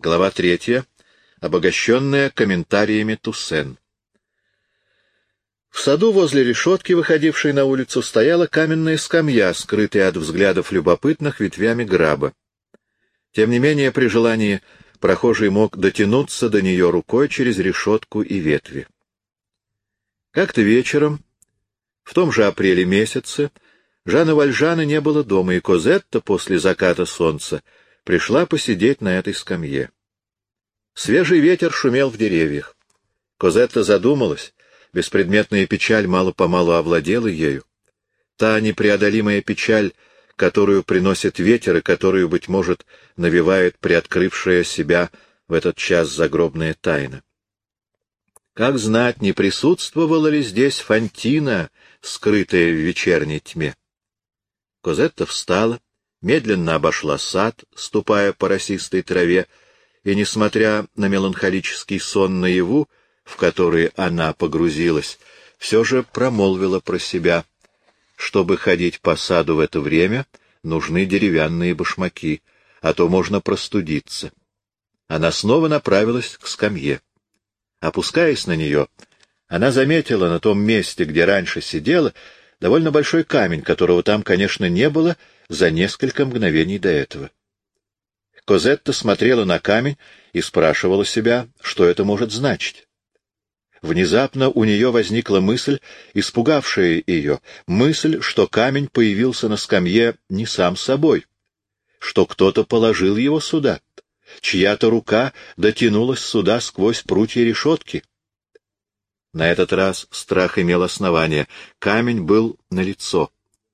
Глава третья, обогащенная комментариями Туссен. В саду возле решетки, выходившей на улицу, стояла каменная скамья, скрытая от взглядов любопытных ветвями граба. Тем не менее, при желании прохожий мог дотянуться до нее рукой через решетку и ветви. Как-то вечером, в том же апреле месяце, Жана Вальжана не было дома, и Козетта после заката солнца пришла посидеть на этой скамье. Свежий ветер шумел в деревьях. Козетта задумалась, беспредметная печаль мало-помалу овладела ею. Та непреодолимая печаль, которую приносит ветер и которую, быть может, навевает приоткрывшая себя в этот час загробная тайна. Как знать, не присутствовала ли здесь Фантина, скрытая в вечерней тьме? Козетта встала, медленно обошла сад, ступая по росистой траве, и, несмотря на меланхолический сон наяву, в который она погрузилась, все же промолвила про себя. Чтобы ходить по саду в это время, нужны деревянные башмаки, а то можно простудиться. Она снова направилась к скамье. Опускаясь на нее, она заметила на том месте, где раньше сидела, довольно большой камень, которого там, конечно, не было за несколько мгновений до этого. Козетта смотрела на камень и спрашивала себя, что это может значить. Внезапно у нее возникла мысль, испугавшая ее, мысль, что камень появился на скамье не сам собой, что кто-то положил его сюда, чья-то рука дотянулась сюда сквозь прутья решетки. На этот раз страх имел основание. Камень был налицо.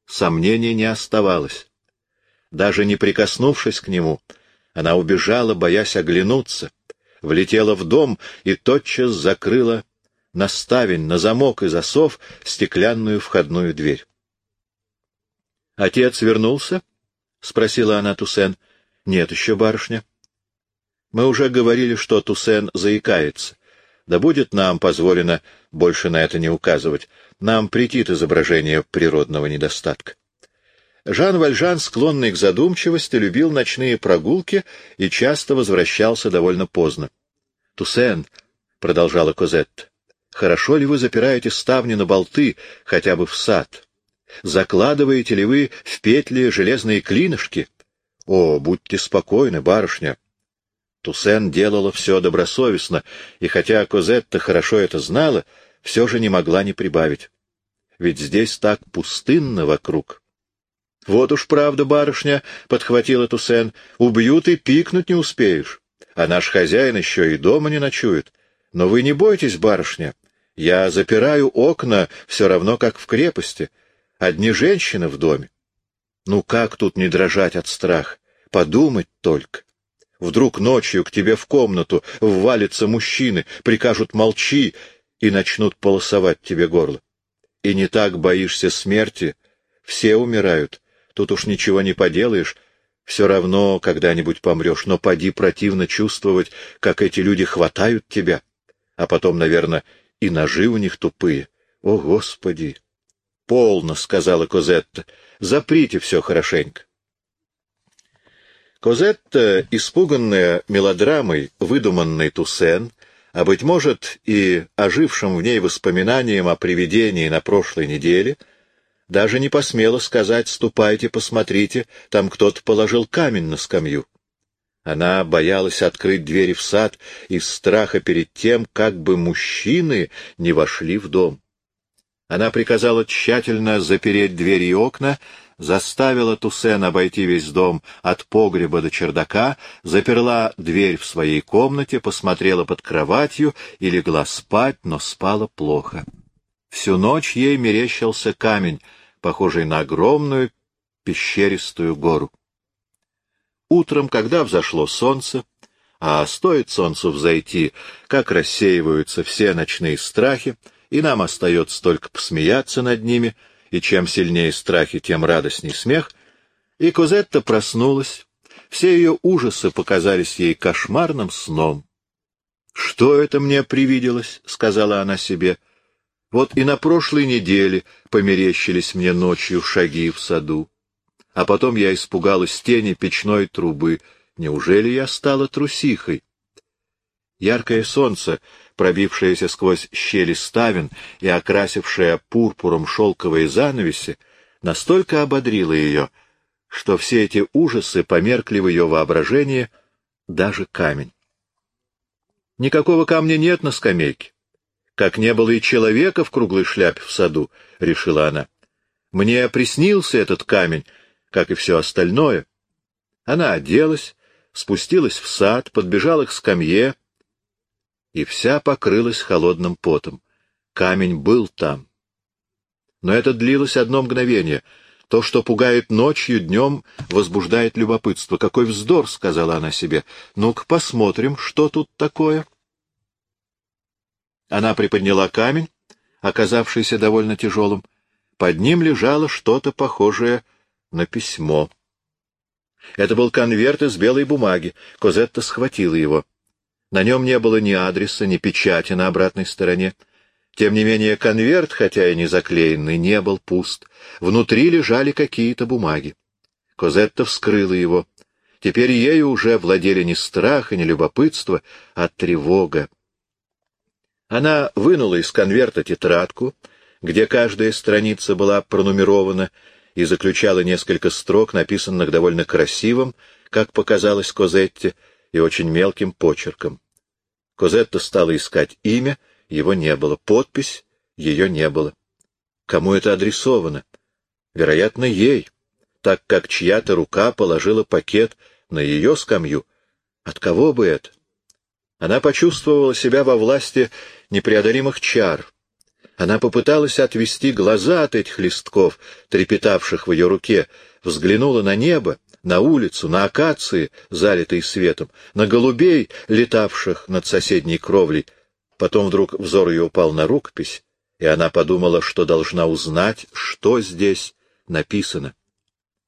Сомнений не оставалось. Даже не прикоснувшись к нему, она убежала, боясь оглянуться, влетела в дом и тотчас закрыла на ставень, на замок и засов стеклянную входную дверь. — Отец вернулся? — спросила она Тусен. — Нет еще, барышня. Мы уже говорили, что Тусен заикается. Да будет нам позволено больше на это не указывать. Нам претит изображение природного недостатка. Жан Вальжан, склонный к задумчивости, любил ночные прогулки и часто возвращался довольно поздно. — Тусен, — продолжала Козетта, — хорошо ли вы запираете ставни на болты, хотя бы в сад? Закладываете ли вы в петли железные клинышки? О, будьте спокойны, барышня, Туссен делала все добросовестно, и хотя Козетта хорошо это знала, все же не могла не прибавить. Ведь здесь так пустынно вокруг. — Вот уж правда, барышня, — подхватила Туссен, — убьют и пикнуть не успеешь. А наш хозяин еще и дома не ночует. Но вы не бойтесь, барышня. Я запираю окна все равно, как в крепости. Одни женщины в доме. Ну как тут не дрожать от страха? Подумать только. Вдруг ночью к тебе в комнату ввалятся мужчины, прикажут «молчи» и начнут полосовать тебе горло. И не так боишься смерти. Все умирают. Тут уж ничего не поделаешь. Все равно когда-нибудь помрешь, но поди противно чувствовать, как эти люди хватают тебя. А потом, наверное, и ножи у них тупые. О, Господи! — Полно, — сказала Козетта. — Заприте все хорошенько. Козетта, испуганная мелодрамой, выдуманной Туссен, а, быть может, и ожившим в ней воспоминанием о привидении на прошлой неделе, даже не посмела сказать «ступайте, посмотрите, там кто-то положил камень на скамью». Она боялась открыть двери в сад из страха перед тем, как бы мужчины не вошли в дом. Она приказала тщательно запереть двери и окна, заставила Туссен обойти весь дом от погреба до чердака, заперла дверь в своей комнате, посмотрела под кроватью и легла спать, но спала плохо. Всю ночь ей мерещился камень, похожий на огромную пещеристую гору. Утром, когда взошло солнце, а стоит солнцу взойти, как рассеиваются все ночные страхи, и нам остается только посмеяться над ними — и чем сильнее страхи, тем радостней смех, и Козетта проснулась, все ее ужасы показались ей кошмарным сном. «Что это мне привиделось?» — сказала она себе. «Вот и на прошлой неделе померещились мне ночью шаги в саду, а потом я испугалась тени печной трубы Неужели я стала трусихой? Яркое солнце, пробившееся сквозь щели ставен и окрасившее пурпуром шелковые занавеси, настолько ободрило ее, что все эти ужасы померкли в ее воображении, даже камень. Никакого камня нет на скамейке. Как не было и человека в круглой шляпе в саду, — решила она. Мне приснился этот камень, как и все остальное. Она оделась, спустилась в сад, подбежала к скамье и вся покрылась холодным потом. Камень был там. Но это длилось одно мгновение. То, что пугает ночью, днем возбуждает любопытство. «Какой вздор!» — сказала она себе. «Ну-ка посмотрим, что тут такое». Она приподняла камень, оказавшийся довольно тяжелым. Под ним лежало что-то похожее на письмо. Это был конверт из белой бумаги. Козетта схватила его. На нем не было ни адреса, ни печати на обратной стороне. Тем не менее, конверт, хотя и не заклеенный, не был пуст. Внутри лежали какие-то бумаги. Козетта вскрыла его. Теперь ею уже владели не страх и не любопытство, а тревога. Она вынула из конверта тетрадку, где каждая страница была пронумерована, и заключала несколько строк, написанных довольно красивым, как показалось Козетте, и очень мелким почерком. Козетта стала искать имя, его не было, подпись, ее не было. Кому это адресовано? Вероятно, ей, так как чья-то рука положила пакет на ее скамью. От кого бы это? Она почувствовала себя во власти непреодолимых чар. Она попыталась отвести глаза от этих листков, трепетавших в ее руке, взглянула на небо, на улицу, на акации, залитые светом, на голубей, летавших над соседней кровлей. Потом вдруг взор ее упал на рукопись, и она подумала, что должна узнать, что здесь написано.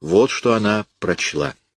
Вот что она прочла.